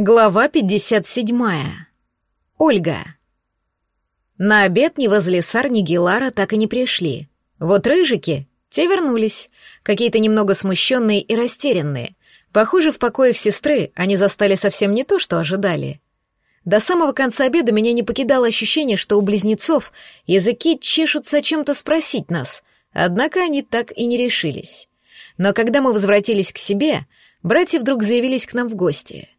Глава 57. Ольга. На обед ни возле Сар, ни Гелара так и не пришли. Вот рыжики, те вернулись, какие-то немного смущенные и растерянные. Похоже, в покоях сестры они застали совсем не то, что ожидали. До самого конца обеда меня не покидало ощущение, что у близнецов языки чешутся о чем-то спросить нас, однако они так и не решились. Но когда мы возвратились к себе, братья вдруг заявились к нам в гости —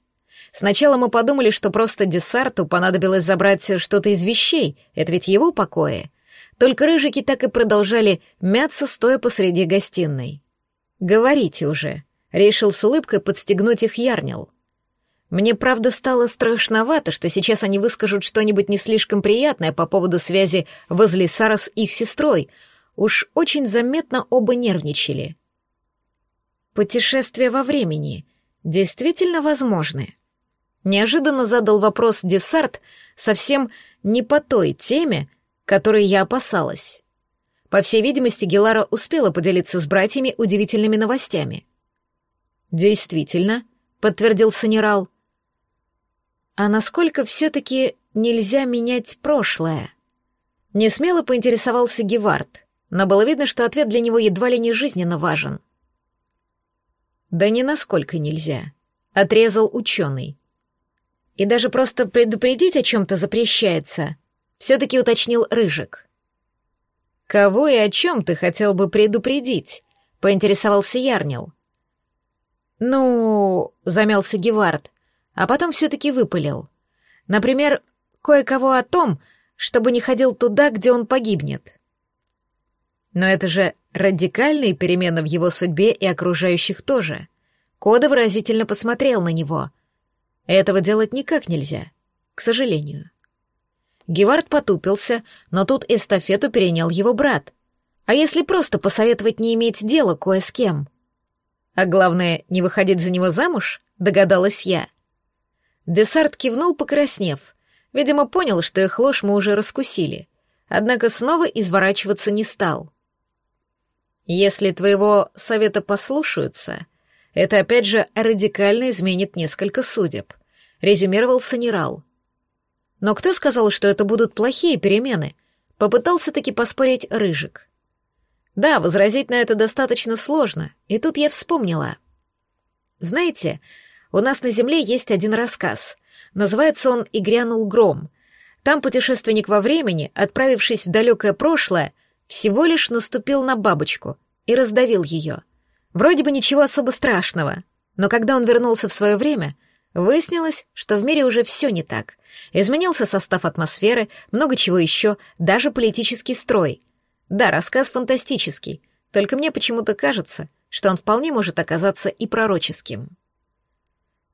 Сначала мы подумали, что просто Десарту понадобилось забрать что-то из вещей, это ведь его покои. Только рыжики так и продолжали мяться, стоя посреди гостиной. «Говорите уже», — решил с улыбкой подстегнуть их Ярнил. Мне, правда, стало страшновато, что сейчас они выскажут что-нибудь не слишком приятное по поводу связи возле Сара с их сестрой. Уж очень заметно оба нервничали. Путешествия во времени действительно возможны. Неожиданно задал вопрос Десарт совсем не по той теме, которой я опасалась. По всей видимости, Гелара успела поделиться с братьями удивительными новостями. «Действительно», — подтвердил Санерал. «А насколько все-таки нельзя менять прошлое?» Несмело поинтересовался Гевард, но было видно, что ответ для него едва ли не жизненно важен. «Да ни насколько нельзя», — отрезал ученый. И даже просто предупредить о чем-то запрещается, все-таки уточнил Рыжик. «Кого и о чем ты хотел бы предупредить?» — поинтересовался Ярнил. «Ну...» — замялся Гевард, а потом все-таки выпалил. «Например, кое-кого о том, чтобы не ходил туда, где он погибнет». Но это же радикальные перемены в его судьбе и окружающих тоже. Кода выразительно посмотрел на него, этого делать никак нельзя, к сожалению. Гевард потупился, но тут эстафету перенял его брат. А если просто посоветовать не иметь дела кое с кем? А главное, не выходить за него замуж, догадалась я. Десарт кивнул, покраснев. Видимо, понял, что их ложь мы уже раскусили. Однако снова изворачиваться не стал. Если твоего совета послушаются, это опять же радикально изменит несколько судеб резюмировал Санерал. Но кто сказал, что это будут плохие перемены? Попытался таки поспорить Рыжик. Да, возразить на это достаточно сложно, и тут я вспомнила. Знаете, у нас на Земле есть один рассказ. Называется он «И грянул гром». Там путешественник во времени, отправившись в далекое прошлое, всего лишь наступил на бабочку и раздавил ее. Вроде бы ничего особо страшного, но когда он вернулся в свое время — Выяснилось, что в мире уже все не так. Изменился состав атмосферы, много чего еще, даже политический строй. Да, рассказ фантастический, только мне почему-то кажется, что он вполне может оказаться и пророческим.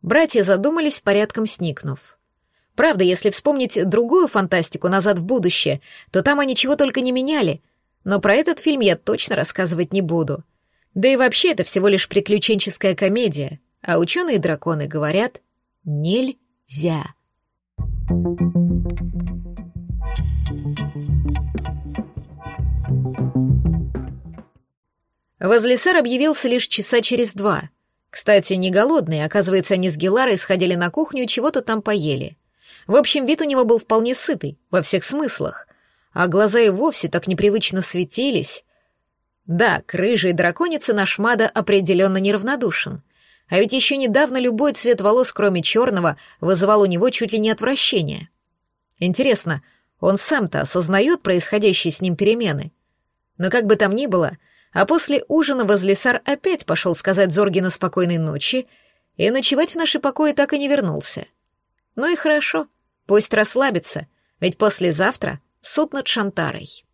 Братья задумались, порядком сникнув. Правда, если вспомнить другую фантастику «Назад в будущее», то там они чего только не меняли, но про этот фильм я точно рассказывать не буду. Да и вообще это всего лишь приключенческая комедия, а ученые-драконы говорят, Нельзя. Возлесар объявился лишь часа через два. Кстати, не голодные, оказывается, они с Геларой сходили на кухню и чего-то там поели. В общем, вид у него был вполне сытый, во всех смыслах, а глаза и вовсе так непривычно светились. Да, к рыжей драконице наш Мада определенно неравнодушен — а ведь еще недавно любой цвет волос, кроме черного, вызывал у него чуть ли не отвращение. Интересно, он сам-то осознает происходящие с ним перемены? Но как бы там ни было, а после ужина Возлесар опять пошел сказать Зоргину спокойной ночи, и ночевать в наши покои так и не вернулся. Ну и хорошо, пусть расслабится, ведь послезавтра суд над Шантарой.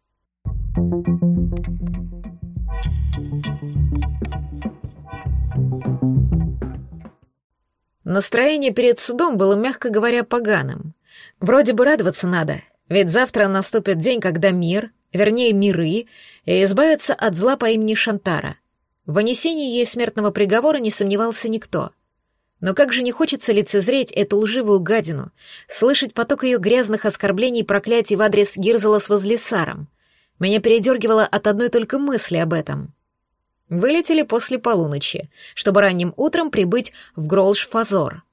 Настроение перед судом было, мягко говоря, поганым. Вроде бы радоваться надо, ведь завтра наступит день, когда мир, вернее миры, избавятся от зла по имени Шантара. В вынесении ей смертного приговора не сомневался никто. Но как же не хочется лицезреть эту лживую гадину, слышать поток ее грязных оскорблений и проклятий в адрес Гирзела с Возлисаром. Меня передергивало от одной только мысли об этом. Вылетели после полуночи, чтобы ранним утром прибыть в Гролш-Фазор.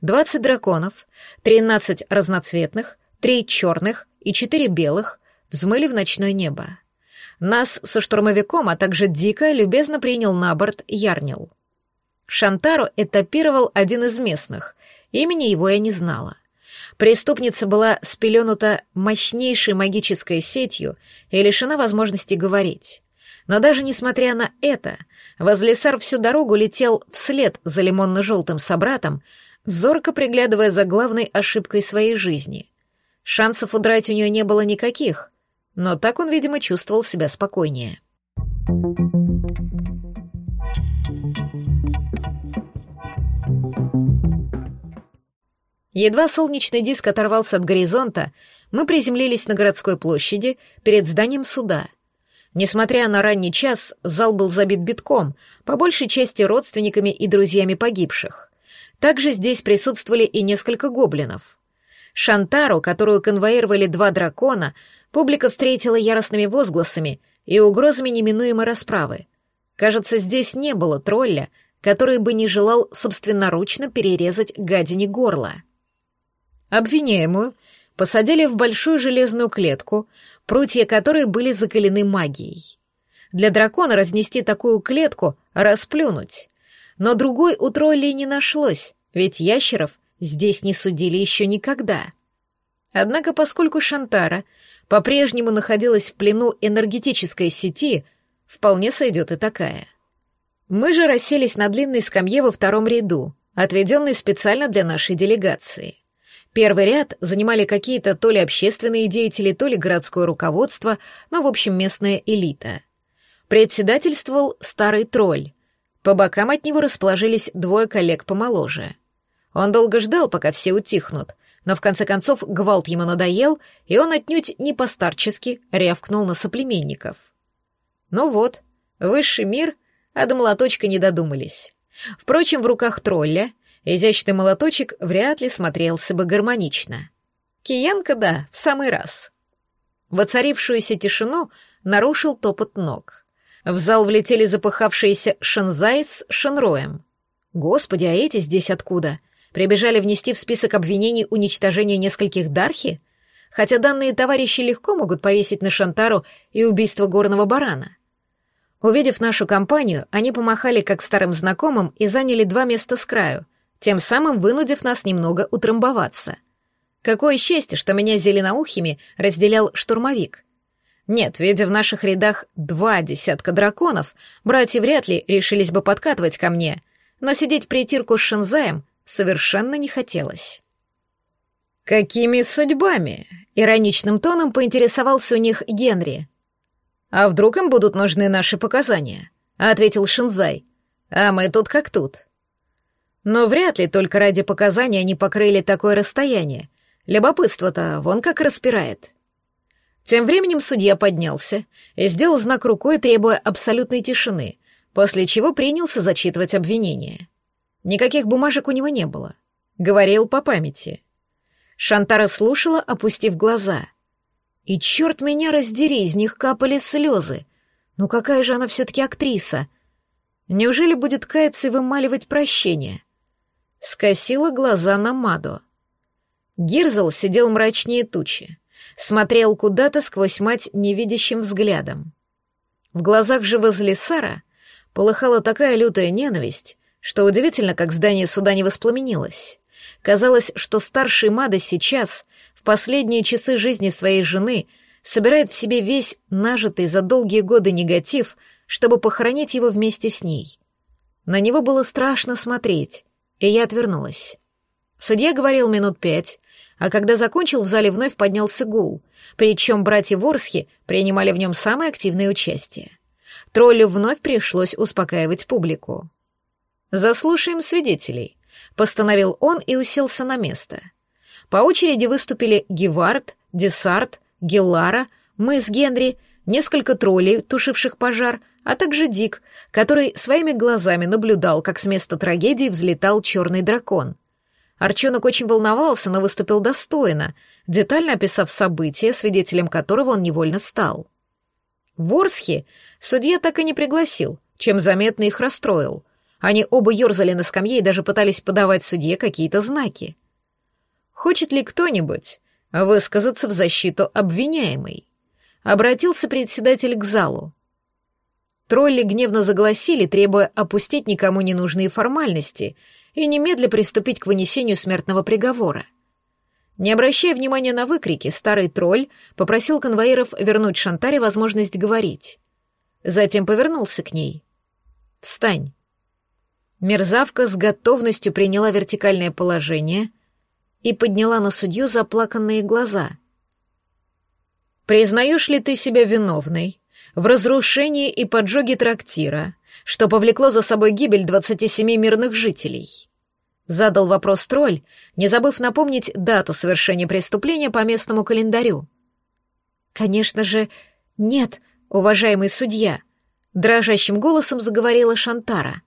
Двадцать драконов, тринадцать разноцветных, три черных и четыре белых взмыли в ночное небо. Нас со штурмовиком, а также Дика любезно принял на борт Ярнил. Шантару этапировал один из местных, имени его я не знала. Преступница была спеленута мощнейшей магической сетью и лишена возможности говорить. Но даже несмотря на это, Возлесар всю дорогу летел вслед за лимонно-желтым собратом, зорко приглядывая за главной ошибкой своей жизни. Шансов удрать у нее не было никаких, но так он, видимо, чувствовал себя спокойнее. Едва солнечный диск оторвался от горизонта, мы приземлились на городской площади перед зданием суда. Несмотря на ранний час, зал был забит битком, по большей части родственниками и друзьями погибших. Также здесь присутствовали и несколько гоблинов. Шантару, которую конвоировали два дракона, публика встретила яростными возгласами и угрозами неминуемой расправы. Кажется, здесь не было тролля, который бы не желал собственноручно перерезать гадине горло. Обвиняемую посадили в большую железную клетку, прутья которой были закалены магией. Для дракона разнести такую клетку — расплюнуть. Но другой у троллей не нашлось, ведь ящеров здесь не судили еще никогда. Однако, поскольку Шантара по-прежнему находилась в плену энергетической сети, вполне сойдет и такая. Мы же расселись на длинной скамье во втором ряду, отведенной специально для нашей делегации. Первый ряд занимали какие-то то ли общественные деятели, то ли городское руководство, но, в общем, местная элита. Председательствовал старый тролль. По бокам от него расположились двое коллег помоложе. Он долго ждал, пока все утихнут, но в конце концов гвалт ему надоел, и он отнюдь не постарчески рявкнул на соплеменников. Ну вот, высший мир, а до молоточка не додумались. Впрочем, в руках тролля изящный молоточек вряд ли смотрелся бы гармонично. Киянка, да, в самый раз. Воцарившуюся тишину нарушил топот ног. В зал влетели запыхавшиеся Шанзай с Шанроем. Господи, а эти здесь откуда? Прибежали внести в список обвинений уничтожение нескольких Дархи? Хотя данные товарищи легко могут повесить на Шантару и убийство горного барана. Увидев нашу компанию, они помахали как старым знакомым и заняли два места с краю, тем самым вынудив нас немного утрамбоваться. Какое счастье, что меня зеленоухими разделял штурмовик. Нет, видя в наших рядах два десятка драконов, братья вряд ли решились бы подкатывать ко мне, но сидеть в притирку с Шинзаем совершенно не хотелось. «Какими судьбами?» — ироничным тоном поинтересовался у них Генри. «А вдруг им будут нужны наши показания?» — ответил Шинзай. «А мы тут как тут». Но вряд ли только ради показаний они покрыли такое расстояние. Любопытство-то вон как распирает. Тем временем судья поднялся и сделал знак рукой, требуя абсолютной тишины, после чего принялся зачитывать обвинение. Никаких бумажек у него не было. Говорил по памяти. Шантара слушала, опустив глаза. И черт меня раздери, из них капали слезы. Ну какая же она все-таки актриса? Неужели будет каяться и вымаливать прощение? Скосила глаза на Мадо. Гирзл сидел мрачнее тучи, смотрел куда-то сквозь мать невидящим взглядом. В глазах же возле Сара полыхала такая лютая ненависть, что удивительно, как здание суда не воспламенилось. Казалось, что старший Мада сейчас, в последние часы жизни своей жены, собирает в себе весь нажитый за долгие годы негатив, чтобы похоронить его вместе с ней. На него было страшно смотреть, и я отвернулась. Судья говорил минут пять, а когда закончил, в зале вновь поднялся гул, причем братья Ворсхи принимали в нем самое активное участие. Троллю вновь пришлось успокаивать публику. «Заслушаем свидетелей», — постановил он и уселся на место. По очереди выступили Гевард, Десарт, Геллара, мы с Генри, несколько троллей, тушивших пожар, а также Дик, который своими глазами наблюдал, как с места трагедии взлетал черный дракон. Арчонок очень волновался, но выступил достойно, детально описав события, свидетелем которого он невольно стал. Ворсхи судья так и не пригласил, чем заметно их расстроил. Они оба ерзали на скамье и даже пытались подавать судье какие-то знаки. Хочет ли кто-нибудь высказаться в защиту обвиняемой? Обратился председатель к залу. Тролли гневно загласили, требуя опустить никому ненужные формальности и немедля приступить к вынесению смертного приговора. Не обращая внимания на выкрики, старый тролль попросил конвоиров вернуть Шантаре возможность говорить. Затем повернулся к ней. «Встань». Мерзавка с готовностью приняла вертикальное положение и подняла на судью заплаканные глаза. «Признаешь ли ты себя виновной в разрушении и поджоге трактира, что повлекло за собой гибель 27 мирных жителей. Задал вопрос тролль, не забыв напомнить дату совершения преступления по местному календарю. «Конечно же, нет, уважаемый судья», — дрожащим голосом заговорила Шантара.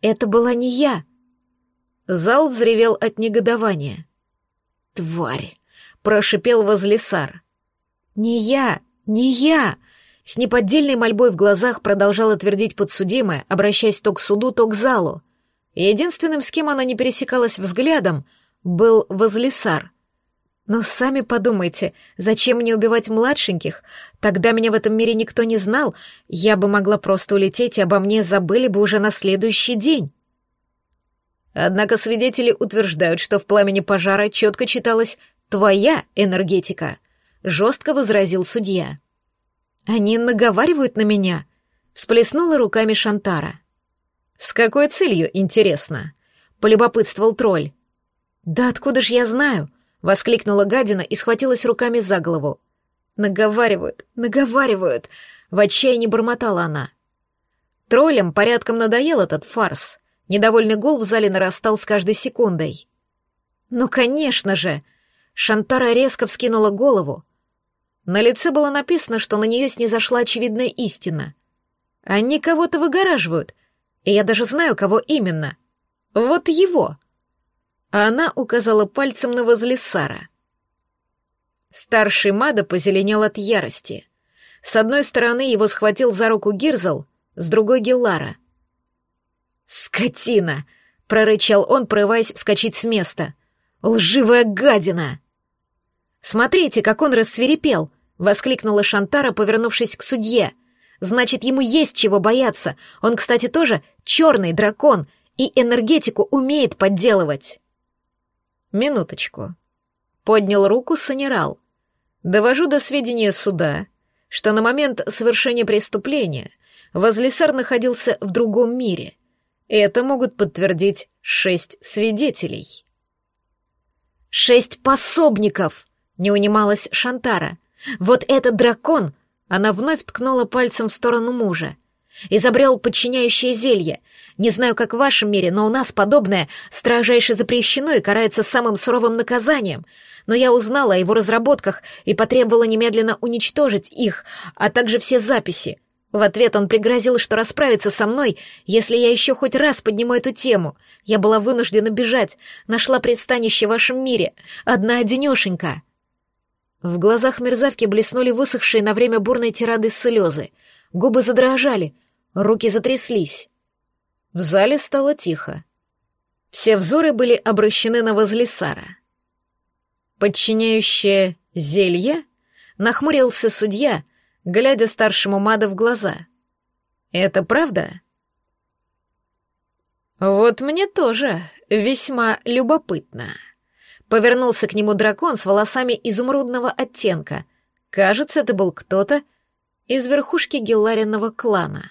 «Это была не я». Зал взревел от негодования. «Тварь!» — прошипел возлесар. «Не я! Не я!» С неподдельной мольбой в глазах продолжала твердить подсудимая, обращаясь то к суду, то к залу. Единственным, с кем она не пересекалась взглядом, был возлесар. Но сами подумайте, зачем мне убивать младшеньких? Тогда меня в этом мире никто не знал, я бы могла просто улететь, и обо мне забыли бы уже на следующий день. Однако свидетели утверждают, что в пламени пожара четко читалась «твоя энергетика», — жестко возразил судья. «Они наговаривают на меня», — всплеснула руками Шантара. «С какой целью, интересно?» — полюбопытствовал тролль. «Да откуда ж я знаю?» — воскликнула гадина и схватилась руками за голову. «Наговаривают, наговаривают!» — в отчаянии бормотала она. Троллям порядком надоел этот фарс. Недовольный гул в зале нарастал с каждой секундой. «Ну, конечно же!» Шантара резко вскинула голову, на лице было написано, что на нее снизошла очевидная истина. Они кого-то выгораживают, и я даже знаю, кого именно. Вот его. А она указала пальцем на возле Сара. Старший Мада позеленел от ярости. С одной стороны его схватил за руку Гирзл, с другой — Геллара. «Скотина!» — прорычал он, прорываясь вскочить с места. «Лживая гадина!» «Смотрите, как он рассверепел!» — воскликнула Шантара, повернувшись к судье. «Значит, ему есть чего бояться. Он, кстати, тоже черный дракон и энергетику умеет подделывать». «Минуточку». Поднял руку Санерал. «Довожу до сведения суда, что на момент совершения преступления Возлесар находился в другом мире. И это могут подтвердить шесть свидетелей». «Шесть пособников!» Не унималась Шантара. «Вот этот дракон!» Она вновь ткнула пальцем в сторону мужа. «Изобрел подчиняющее зелье. Не знаю, как в вашем мире, но у нас подобное строжайше запрещено и карается самым суровым наказанием. Но я узнала о его разработках и потребовала немедленно уничтожить их, а также все записи. В ответ он пригрозил, что расправится со мной, если я еще хоть раз подниму эту тему. Я была вынуждена бежать, нашла пристанище в вашем мире, одна-одинешенька». В глазах мерзавки блеснули высохшие на время бурной тирады слезы. Губы задрожали, руки затряслись. В зале стало тихо. Все взоры были обращены на Возлисара. Подчиняющее зелье нахмурился судья, глядя старшему Мада в глаза. «Это правда?» «Вот мне тоже весьма любопытно», Повернулся к нему дракон с волосами изумрудного оттенка. Кажется, это был кто-то из верхушки Гелларинного клана.